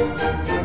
Música